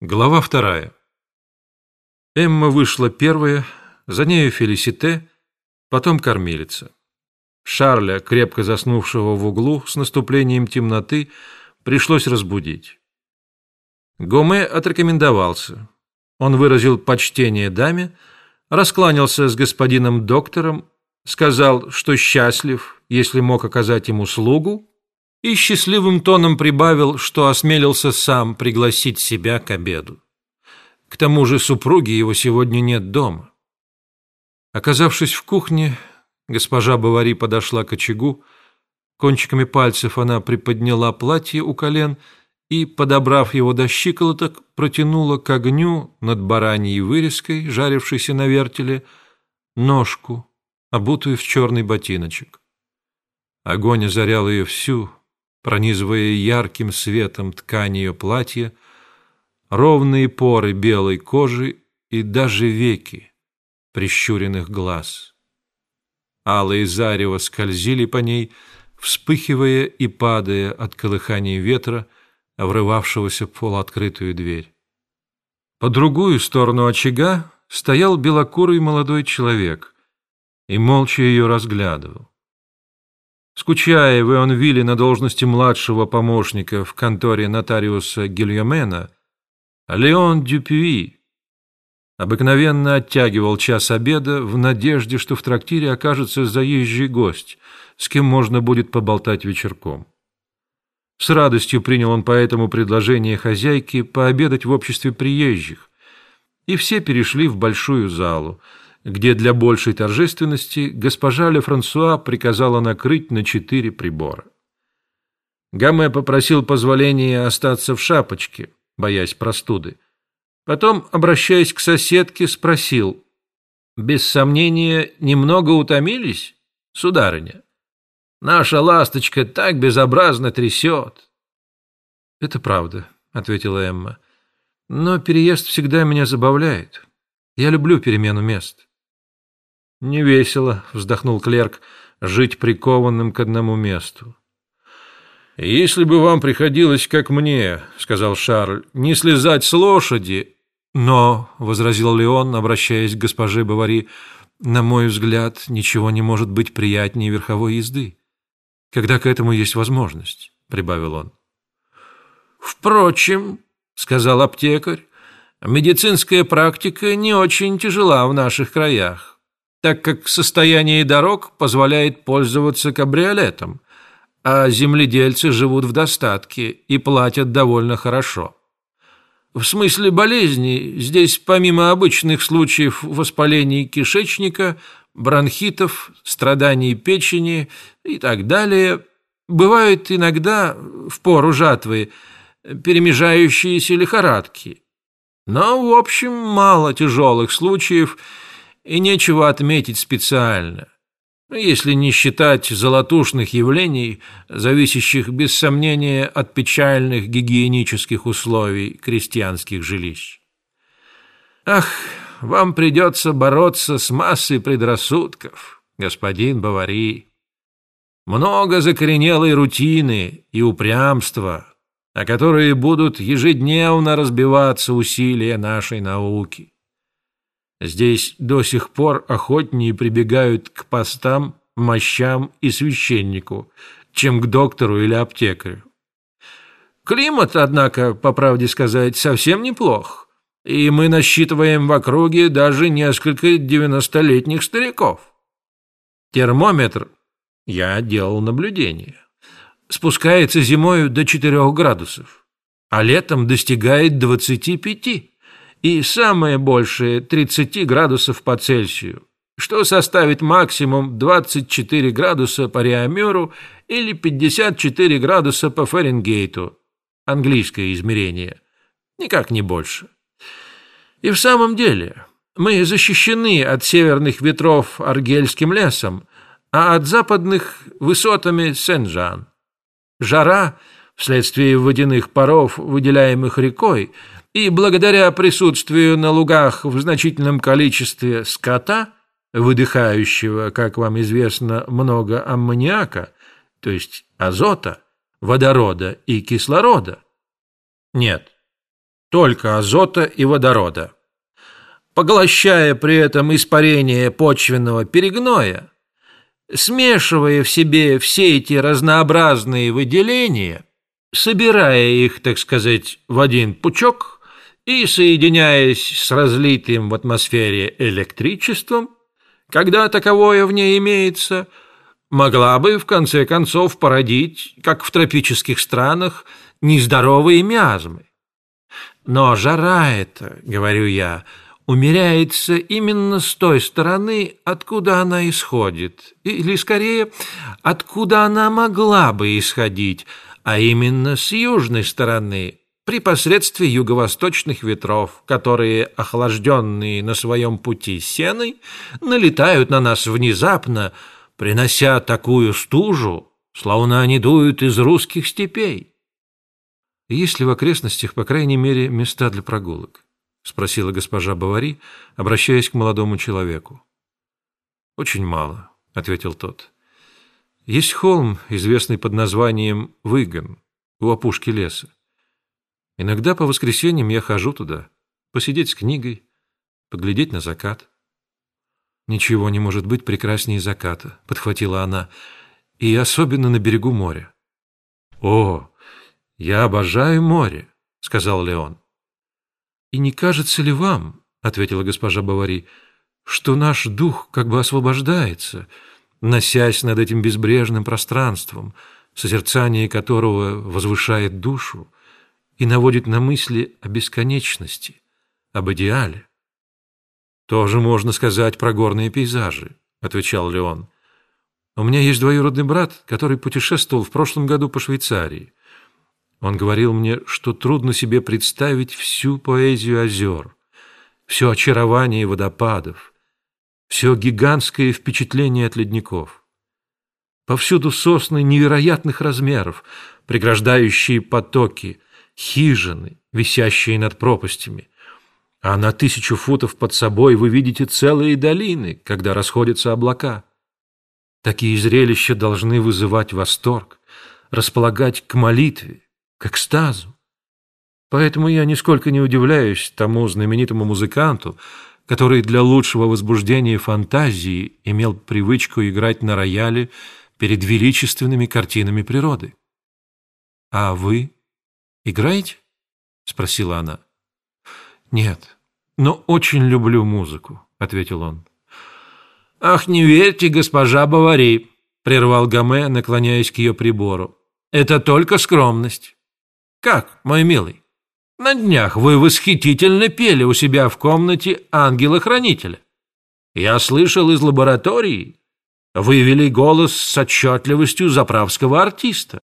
Глава вторая. Эмма вышла первая, за нею Фелисите, потом кормилица. Шарля, крепко заснувшего в углу с наступлением темноты, пришлось разбудить. Гоме отрекомендовался. Он выразил почтение даме, раскланялся с господином доктором, сказал, что счастлив, если мог оказать ему услугу, и счастливым тоном прибавил, что осмелился сам пригласить себя к обеду. К тому же супруги его сегодня нет дома. Оказавшись в кухне, госпожа Бавари подошла к очагу, кончиками пальцев она приподняла платье у колен и, подобрав его до щиколоток, протянула к огню над бараньей вырезкой, жарившейся на вертеле, ножку, обутую в черный ботиночек. Огонь озарял ее всю, пронизывая ярким светом ткань ее платья, ровные поры белой кожи и даже веки прищуренных глаз. Алые зарево скользили по ней, вспыхивая и падая от колыхания ветра, врывавшегося в полуоткрытую дверь. По другую сторону очага стоял белокурый молодой человек и молча ее разглядывал. Скучая в Ионвилле на должности младшего помощника в конторе нотариуса Гильомена, Леон Дюпюи обыкновенно оттягивал час обеда в надежде, что в трактире окажется заезжий гость, с кем можно будет поболтать вечерком. С радостью принял он поэтому предложение хозяйки пообедать в обществе приезжих, и все перешли в большую залу, где для большей торжественности госпожа Ле Франсуа приказала накрыть на четыре прибора. Гаме попросил позволения остаться в шапочке, боясь простуды. Потом, обращаясь к соседке, спросил, «Без сомнения, немного утомились, сударыня? Наша ласточка так безобразно трясет». «Это правда», — ответила Эмма. «Но переезд всегда меня забавляет. Я люблю перемену мест». «Не весело», — вздохнул клерк, — «жить прикованным к одному месту». «Если бы вам приходилось, как мне, — сказал Шарль, — не слезать с лошади...» «Но, — возразил Леон, обращаясь к госпоже Бавари, — на мой взгляд, ничего не может быть приятнее верховой езды, когда к этому есть возможность», — прибавил он. «Впрочем, — сказал аптекарь, — медицинская практика не очень тяжела в наших краях так как состояние дорог позволяет пользоваться кабриолетом, а земледельцы живут в достатке и платят довольно хорошо. В смысле болезней здесь помимо обычных случаев воспалений кишечника, бронхитов, страданий печени и так далее, бывают иногда в пору жатвы перемежающиеся лихорадки. Но, в общем, мало тяжелых случаев – и нечего отметить специально, если не считать золотушных явлений, зависящих без сомнения от печальных гигиенических условий крестьянских жилищ. Ах, вам придется бороться с массой предрассудков, господин Бавари. Много закоренелой рутины и упрямства, о которые будут ежедневно разбиваться усилия нашей науки. Здесь до сих пор охотнее прибегают к постам, мощам и священнику, чем к доктору или аптекарю. Климат, однако, по правде сказать, совсем неплох, и мы насчитываем в округе даже несколько девяностолетних стариков. Термометр, я делал наблюдение, спускается зимою до 4 градусов, а летом достигает 25 и самое большее 30 градусов по Цельсию, что составит максимум 24 градуса по Реамеру или 54 градуса по Фаренгейту, английское измерение, никак не больше. И в самом деле мы защищены от северных ветров Аргельским лесом, а от западных высотами Сен-Жан. Жара вследствие водяных паров, выделяемых рекой, и благодаря присутствию на лугах в значительном количестве скота, выдыхающего, как вам известно, много аммониака, то есть азота, водорода и кислорода. Нет, только азота и водорода. Поглощая при этом испарение почвенного перегноя, смешивая в себе все эти разнообразные выделения, собирая их, так сказать, в один пучок и соединяясь с разлитым в атмосфере электричеством, когда таковое в ней имеется, могла бы в конце концов породить, как в тропических странах, нездоровые миазмы. Но жара эта, говорю я, умеряется именно с той стороны, откуда она исходит, или, скорее, откуда она могла бы исходить, а именно с южной стороны, при посредстве юго-восточных ветров, которые, охлажденные на своем пути сеной, налетают на нас внезапно, принося такую стужу, словно они дуют из русских степей. Есть ли в окрестностях, по крайней мере, места для прогулок? Спросила госпожа Бавари, обращаясь к молодому человеку. Очень мало, ответил тот. Есть холм, известный под названием Выгон, у опушки леса. Иногда по воскресеньям я хожу туда, посидеть с книгой, поглядеть на закат. Ничего не может быть прекраснее заката, подхватила она, и особенно на берегу моря. О, я обожаю море, сказал Леон. И не кажется ли вам, ответила госпожа Бавари, что наш дух как бы освобождается, носясь над этим безбрежным пространством, созерцание которого возвышает душу, и наводит на мысли о бесконечности, об идеале. «Тоже можно сказать про горные пейзажи», — отвечал Леон. «У меня есть двоюродный брат, который путешествовал в прошлом году по Швейцарии. Он говорил мне, что трудно себе представить всю поэзию озер, все очарование водопадов, все гигантское впечатление от ледников. Повсюду сосны невероятных размеров, преграждающие потоки — хижины, висящие над пропастями. А на тысячу футов под собой вы видите целые долины, когда расходятся облака. Такие зрелища должны вызывать восторг, располагать к молитве, к экстазу. Поэтому я нисколько не удивляюсь тому знаменитому музыканту, который для лучшего возбуждения фантазии имел привычку играть на рояле перед величественными картинами природы. А вы «Играете?» — спросила она. «Нет, но очень люблю музыку», — ответил он. «Ах, не верьте, госпожа Бавари!» — прервал Гаме, наклоняясь к ее прибору. «Это только скромность». «Как, мой милый? На днях вы восхитительно пели у себя в комнате ангела-хранителя. Я слышал из лаборатории. Вы вели голос с отчетливостью заправского артиста.